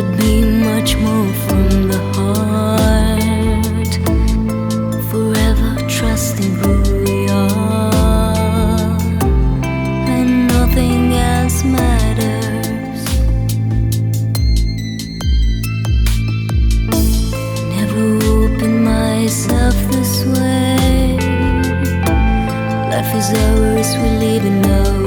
could be much more from the heart. Forever trusting who we are, and nothing else matters. Never open myself this way. Life is ours, we live in love.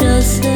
Just.